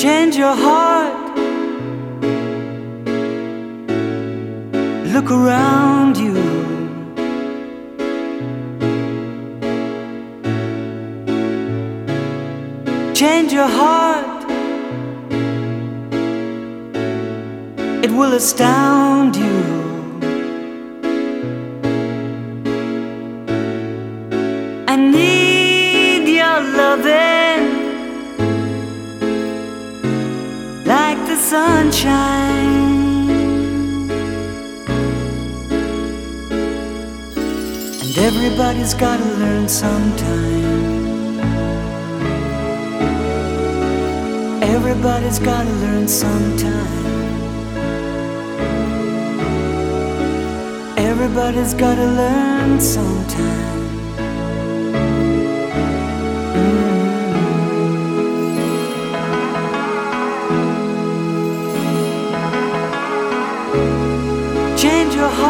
Change your heart. Look around you. Change your heart. It will astound you. Sunshine. And everybody's gotta learn sometime. Everybody's gotta learn sometime. Everybody's gotta learn sometime. Your heart.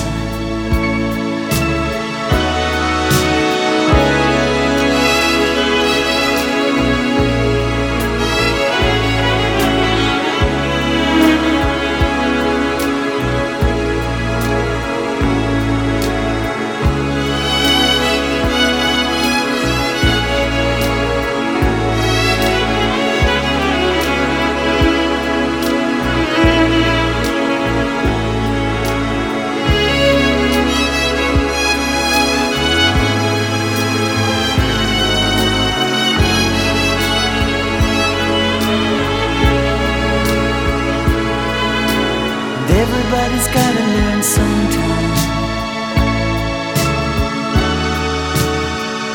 Everybody's gotta learn sometime.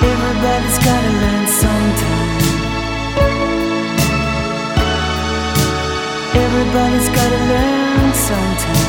Everybody's gotta learn sometime. Everybody's gotta learn sometime.